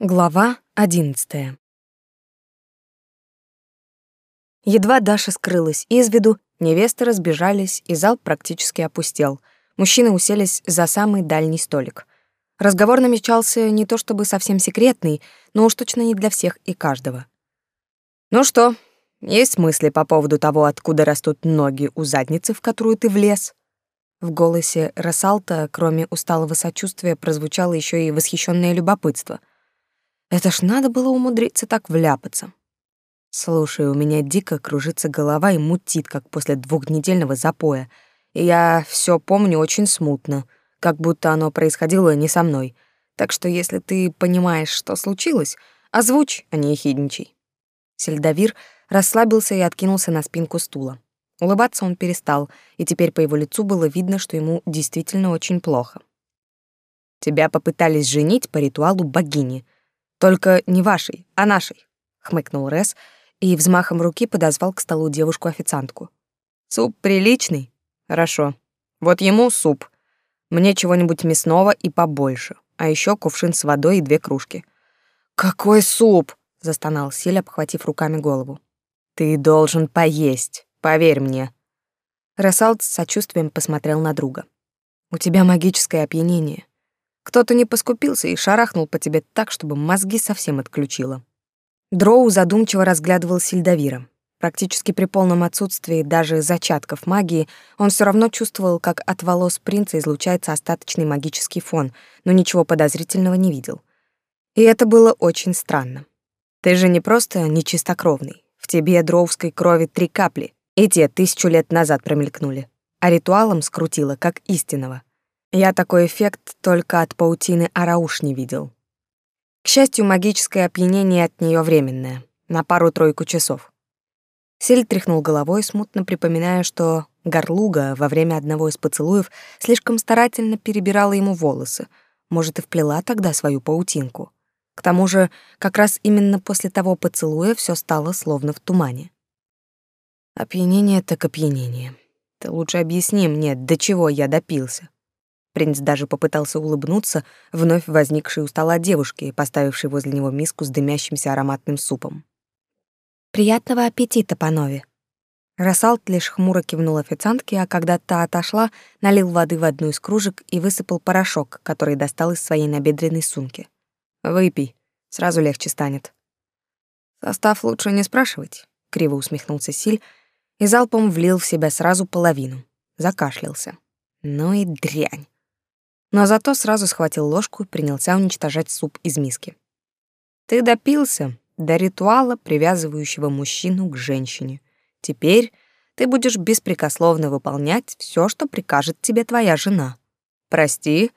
Глава одиннадцатая. Едва Даша скрылась из виду, невесты разбежались, и зал практически опустел. Мужчины уселись за самый дальний столик. Разговор намечался не то чтобы совсем секретный, но уж точно не для всех и каждого. «Ну что, есть мысли по поводу того, откуда растут ноги у задницы, в которую ты влез?» В голосе Рассалта, кроме усталого сочувствия, прозвучало еще и восхищенное любопытство — это ж надо было умудриться так вляпаться. Слушай, у меня дико кружится голова и мутит, как после двухнедельного запоя. И я все помню очень смутно, как будто оно происходило не со мной. Так что если ты понимаешь, что случилось, озвучь, а не ехидничай. Сельдовир расслабился и откинулся на спинку стула. Улыбаться он перестал, и теперь по его лицу было видно, что ему действительно очень плохо. Тебя попытались женить по ритуалу богини — только не вашей, а нашей, хмыкнул Рес и взмахом руки подозвал к столу девушку-официантку. Суп приличный? Хорошо. Вот ему суп. Мне чего-нибудь мясного и побольше. А еще кувшин с водой и две кружки. Какой суп? застонал Силь, обхватив руками голову. Ты должен поесть, поверь мне. Рассалт с сочувствием посмотрел на друга. У тебя магическое опьянение. Кто-то не поскупился и шарахнул по тебе так, чтобы мозги совсем отключило. Дроу задумчиво разглядывал Сильдавира. Практически при полном отсутствии даже зачатков магии, он все равно чувствовал, как от волос принца излучается остаточный магический фон, но ничего подозрительного не видел. И это было очень странно. Ты же не просто нечистокровный. В тебе дроувской крови три капли, и те тысячу лет назад промелькнули. А ритуалом скрутило, как истинного. Я такой эффект только от паутины Арауш не видел. К счастью, магическое опьянение от нее временное, на пару-тройку часов. Сель тряхнул головой, смутно припоминая, что Горлуга во время одного из поцелуев слишком старательно перебирала ему волосы, может, и вплела тогда свою паутинку. К тому же, как раз именно после того поцелуя все стало словно в тумане. Опьянение так опьянение. Ты лучше объясни мне, до чего я допился. Принц даже попытался улыбнуться вновь возникшей у стола девушке, поставившей возле него миску с дымящимся ароматным супом. «Приятного аппетита, панове!» Рассалт лишь хмуро кивнул официантке, а когда та отошла, налил воды в одну из кружек и высыпал порошок, который достал из своей набедренной сумки. «Выпей, сразу легче станет». «Состав лучше не спрашивать», — криво усмехнулся Силь и залпом влил в себя сразу половину. Закашлялся. «Ну и дрянь но зато сразу схватил ложку и принялся уничтожать суп из миски. Ты допился до ритуала, привязывающего мужчину к женщине. Теперь ты будешь беспрекословно выполнять все, что прикажет тебе твоя жена. Прости,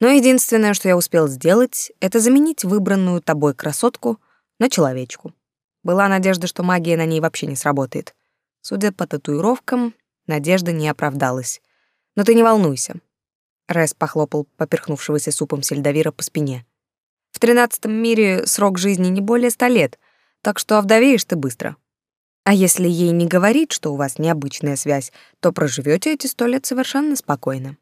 но единственное, что я успел сделать, это заменить выбранную тобой красотку на человечку. Была надежда, что магия на ней вообще не сработает. Судя по татуировкам, надежда не оправдалась. Но ты не волнуйся, Рэс похлопал поперхнувшегося супом сельдовира по спине. В тринадцатом мире срок жизни не более ста лет, так что овдовеешь ты быстро. А если ей не говорить, что у вас необычная связь, то проживете эти сто лет совершенно спокойно.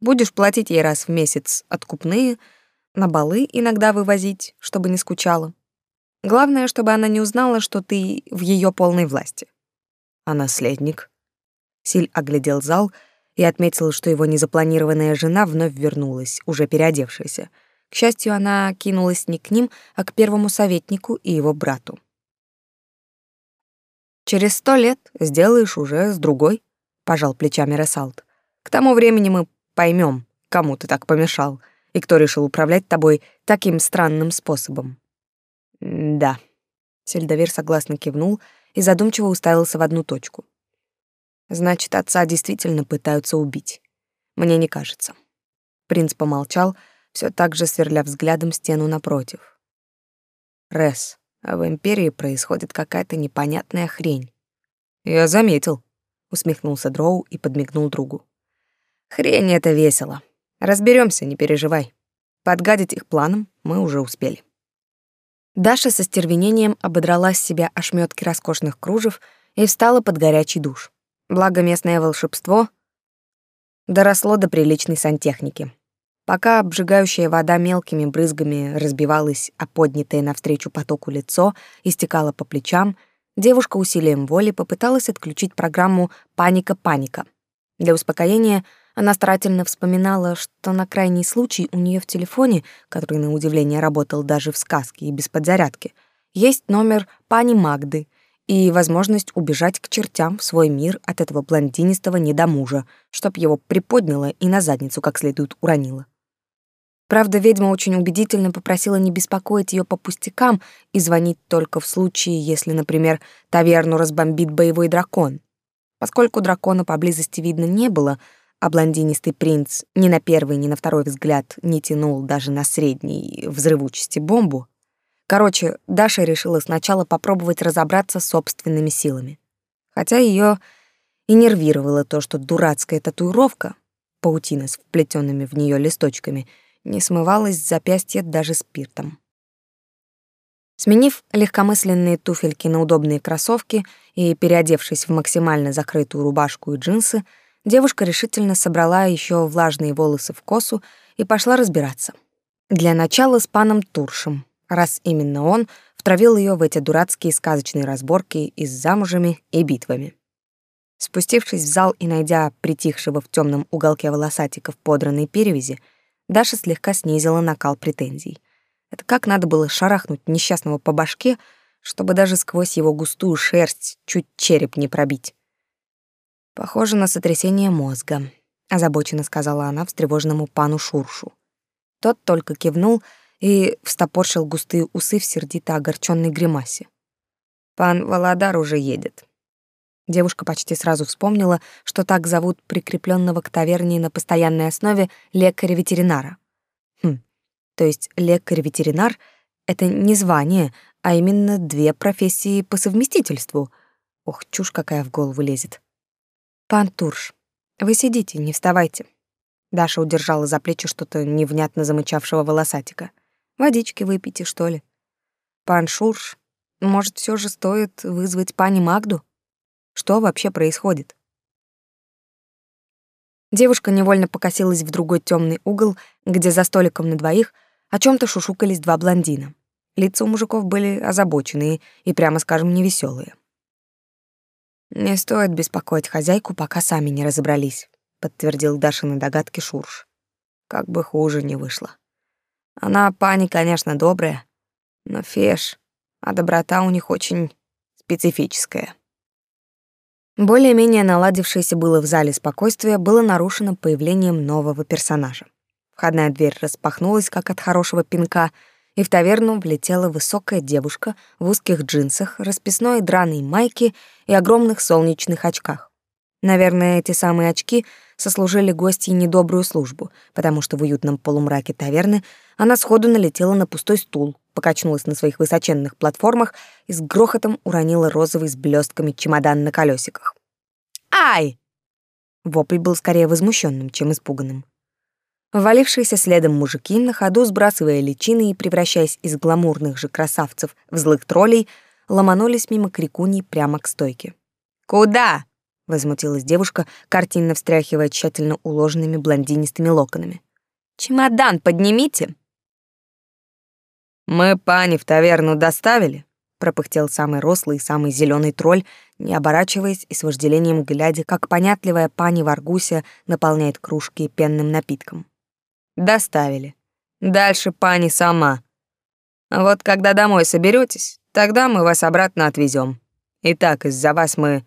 Будешь платить ей раз в месяц откупные, на балы иногда вывозить, чтобы не скучала. Главное, чтобы она не узнала, что ты в ее полной власти. А наследник? Силь оглядел зал — и отметил, что его незапланированная жена вновь вернулась, уже переодевшаяся. К счастью, она кинулась не к ним, а к первому советнику и его брату. «Через сто лет сделаешь уже с другой», — пожал плечами Рассалт. «К тому времени мы поймем, кому ты так помешал и кто решил управлять тобой таким странным способом». «Да», — Сельдовер согласно кивнул и задумчиво уставился в одну точку. Значит, отца действительно пытаются убить. Мне не кажется. Принц помолчал, все так же сверля взглядом стену напротив. Рес, а в империи происходит какая-то непонятная хрень. Я заметил, усмехнулся Дроу и подмигнул другу. Хрень это весело. Разберемся, не переживай. Подгадить их планам мы уже успели. Даша со стервенением ободрала с себя ошметки роскошных кружев и встала под горячий душ. Благо местное волшебство доросло до приличной сантехники. Пока обжигающая вода мелкими брызгами разбивалась о поднятое навстречу потоку лицо и стекала по плечам, девушка усилием воли попыталась отключить программу «Паника-паника». Для успокоения она старательно вспоминала, что на крайний случай у нее в телефоне, который на удивление работал даже в сказке и без подзарядки, есть номер пани Магды и возможность убежать к чертям в свой мир от этого блондинистого недомужа, чтоб его приподняло и на задницу как следует уронило. Правда, ведьма очень убедительно попросила не беспокоить ее по пустякам и звонить только в случае, если, например, таверну разбомбит боевой дракон. Поскольку дракона поблизости видно не было, а блондинистый принц ни на первый, ни на второй взгляд не тянул даже на средней взрывучести бомбу, короче, Даша решила сначала попробовать разобраться собственными силами. Хотя ее и нервировало то, что дурацкая татуировка, паутина с вплетенными в нее листочками — не смывалось с запястья даже спиртом. Сменив легкомысленные туфельки на удобные кроссовки и переодевшись в максимально закрытую рубашку и джинсы, девушка решительно собрала еще влажные волосы в косу и пошла разбираться. Для начала с паном Туршем, раз именно он втравил ее в эти дурацкие сказочные разборки и с замужами и битвами. Спустившись в зал и найдя притихшего в темном уголке волосатика в подранной перевязи, Даша слегка снизила накал претензий. Это как надо было шарахнуть несчастного по башке, чтобы даже сквозь его густую шерсть чуть череп не пробить. Похоже на сотрясение мозга, озабоченно сказала она встревоженному пану Шуршу. Тот только кивнул и встопоршил густые усы в сердито огорченной гримасе. Пан Володар уже едет. Девушка почти сразу вспомнила, что так зовут прикрепленного к таверне на постоянной основе лекаря-ветеринара. Хм, то есть лекарь-ветеринар — это не звание, а именно две профессии по совместительству. Ох, чушь какая в голову лезет. «Пан Турш, вы сидите, не вставайте». Даша удержала за плечи что-то невнятно замычавшего волосатика. «Водички выпейте, что ли?» «Пан Шурш, может, все же стоит вызвать пани Магду?» Что вообще происходит? Девушка невольно покосилась в другой темный угол, где за столиком на двоих о чем то шушукались два блондина. Лица у мужиков были озабоченные и, прямо скажем, невеселые. «Не стоит беспокоить хозяйку, пока сами не разобрались», — подтвердил Дашины догадки Шурш. «Как бы хуже не вышло. Она, пани, конечно, добрая, но феш, а доброта у них очень специфическая». Более-менее наладившееся было в зале спокойствие было нарушено появлением нового персонажа. Входная дверь распахнулась, как от хорошего пинка, и в таверну влетела высокая девушка в узких джинсах, расписной драной майке и огромных солнечных очках. Наверное, эти самые очки сослужили гостье недобрую службу, потому что в уютном полумраке таверны она сходу налетела на пустой стул, покачнулась на своих высоченных платформах и с грохотом уронила розовый с блестками чемодан на колесиках. «Ай!» Вопль был скорее возмущенным, чем испуганным. Валившиеся следом мужики, на ходу сбрасывая личины и превращаясь из гламурных же красавцев в злых троллей, ломанулись мимо крикуней прямо к стойке. «Куда?» — возмутилась девушка, картинно встряхивая тщательно уложенными блондинистыми локонами. «Чемодан поднимите!» «Мы пани в таверну доставили?» — пропыхтел самый рослый и самый зеленый тролль, не оборачиваясь и с вожделением глядя, как понятливая пани Варгуся наполняет кружки пенным напитком. «Доставили. Дальше пани сама. А вот когда домой соберетесь, тогда мы вас обратно отвезем. Итак, из-за вас мы...»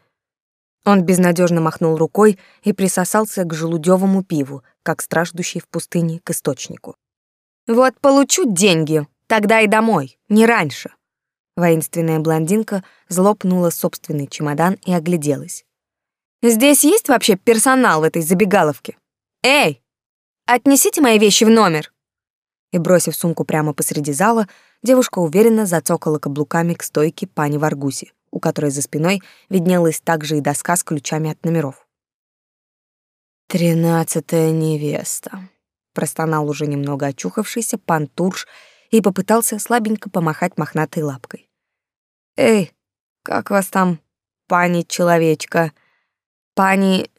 Он безнадежно махнул рукой и присосался к желудевому пиву, как страждущий в пустыне к источнику. «Вот получу деньги, Тогда и домой, не раньше. Воинственная блондинка злопнула собственный чемодан и огляделась. Здесь есть вообще персонал в этой забегаловке? Эй, отнесите мои вещи в номер. И бросив сумку прямо посреди зала, девушка уверенно зацокала каблуками к стойке пани Варгуси, у которой за спиной виднелась также и доска с ключами от номеров. «Тринадцатая невеста», — простонал уже немного очухавшийся пан Турш и попытался слабенько помахать мохнатой лапкой. «Эй, как вас там, пани-человечка? Пани...»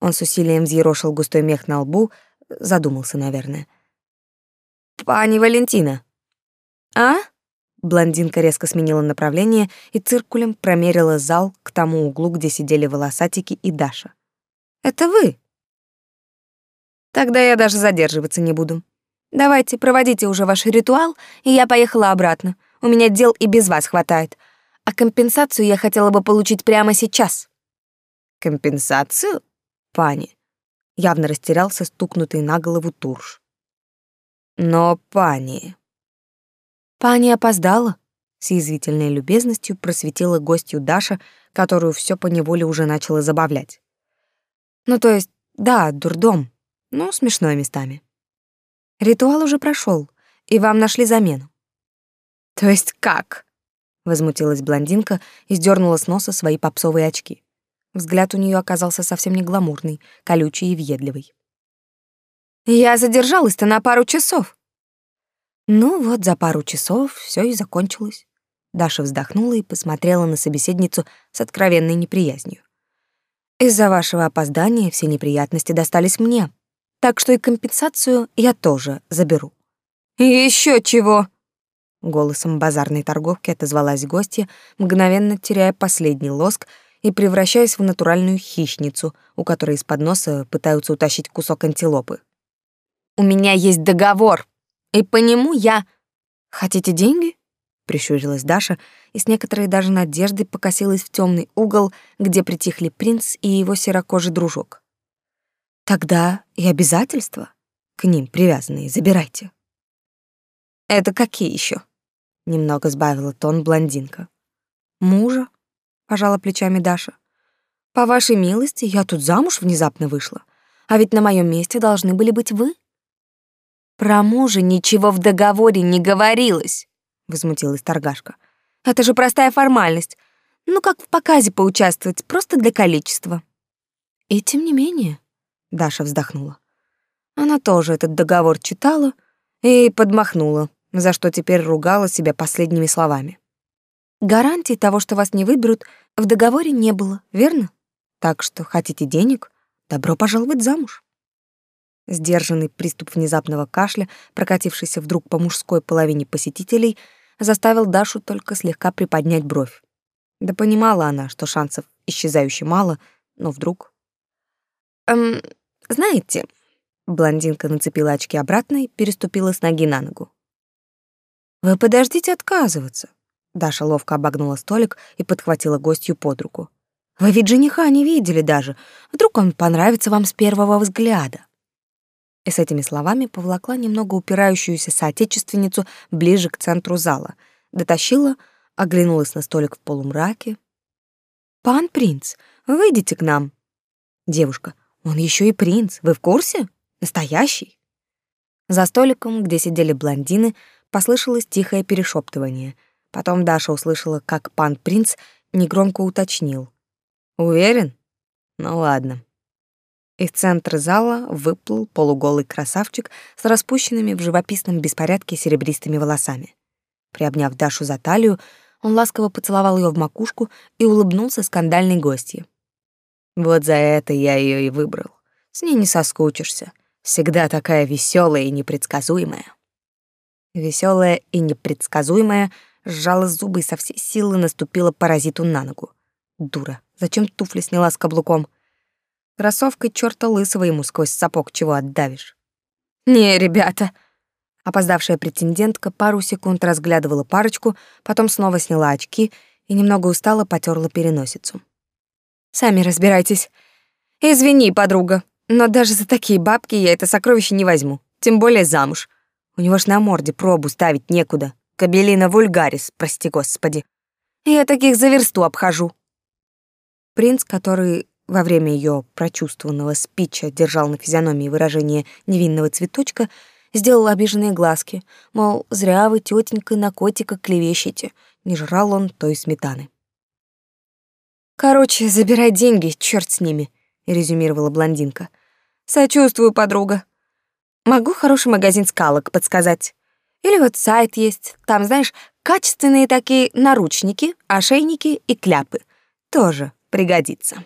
Он с усилием взъерошил густой мех на лбу, задумался, наверное — Пани Валентина. А? Блондинка резко сменила направление и циркулем промерила зал к тому углу, где сидели волосатики и Даша. Это вы? Тогда я даже задерживаться не буду. Давайте, проводите уже ваш ритуал, и я поехала обратно. У меня дел и без вас хватает. А компенсацию я хотела бы получить прямо сейчас. Компенсацию? Пани. Явно растерялся стукнутый на голову Турш. Но пани... Пани опоздала. С язвительной любезностью просветила гостью Даша, которую все поневоле уже начала забавлять. Ну, то есть, да, дурдом, но смешной местами. Ритуал уже прошел, и вам нашли замену. То есть как? Возмутилась блондинка и сдернула с носа свои попсовые очки. Взгляд у нее оказался совсем не гламурный, колючий и въедливый. Я задержалась-то на пару часов. Ну вот, за пару часов все и закончилось. Даша вздохнула и посмотрела на собеседницу с откровенной неприязнью. Из-за вашего опоздания все неприятности достались мне, так что и компенсацию я тоже заберу. Еще чего? Голосом базарной торговки отозвалась гостья, мгновенно теряя последний лоск и превращаясь в натуральную хищницу, у которой из-под носа пытаются утащить кусок антилопы. «У меня есть договор, и по нему я...» «Хотите деньги?» прищурилась Даша и с некоторой даже надеждой покосилась в темный угол, где притихли принц и его серокожий дружок. Тогда и обязательства к ним привязанные забирайте. Это какие еще? Немного сбавила тон блондинка. Мужа, пожала плечами Даша. По вашей милости, я тут замуж внезапно вышла, а ведь на моем месте должны были быть вы. Про мужа ничего в договоре не говорилось возмутилась торгашка. Это же простая формальность. Ну как в показе поучаствовать, просто для количества. И тем не менее, Даша вздохнула. Она тоже этот договор читала и подмахнула, за что теперь ругала себя последними словами. Гарантий того, что вас не выберут, в договоре не было, верно? Так что хотите денег, добро пожаловать замуж. Сдержанный приступ внезапного кашля, прокатившийся вдруг по мужской половине посетителей, заставил Дашу только слегка приподнять бровь. Да понимала она, что шансов исчезающе мало, но вдруг... «Эм, знаете...» Блондинка нацепила очки обратно и переступила с ноги на ногу. «Вы подождите отказываться». Даша ловко обогнула столик и подхватила гостью под руку. «Вы ведь жениха не видели даже. Вдруг он понравится вам с первого взгляда?» И с этими словами повлакла немного упирающуюся соотечественницу ближе к центру зала, дотащила, оглянулась на столик в полумраке. «Пан принц, выйдите к нам!» «Девушка, он еще и принц, вы в курсе? Настоящий!» За столиком, где сидели блондины, послышалось тихое перешептывание. Потом Даша услышала, как пан принц негромко уточнил. «Уверен? Ну ладно, из центра зала выплыл полуголый красавчик с распущенными в живописном беспорядке серебристыми волосами. Приобняв Дашу за талию, он ласково поцеловал ее в макушку и улыбнулся скандальной гостье. Вот за это я ее и выбрал. С ней не соскучишься. Всегда такая веселая и непредсказуемая. Веселая и непредсказуемая сжала зубы и со всей силы наступила паразиту на ногу. Дура, зачем туфли сняла с каблуком? Кроссовкой чёрта лысого ему сквозь сапог чего отдавишь. «Не, ребята!» Опоздавшая претендентка пару секунд разглядывала парочку, потом снова сняла очки и немного устало потёрла переносицу. «Сами разбирайтесь. Извини, подруга, но даже за такие бабки я это сокровище не возьму, тем более замуж. У него ж на морде пробу ставить некуда. Кабелина вульгарис, прости господи. Я таких за версту обхожу». Принц, который во время ее прочувствованного спича держал на физиономии выражение невинного цветочка, сделал обиженные глазки, мол, зря вы, тетенька, на котика клевещете, не жрал он той сметаны. «Короче, забирай деньги, черт с ними», — резюмировала блондинка. «Сочувствую, подруга. Могу хороший магазин скалок подсказать. Или вот сайт есть, там, знаешь, качественные такие наручники, ошейники и кляпы. Тоже пригодится».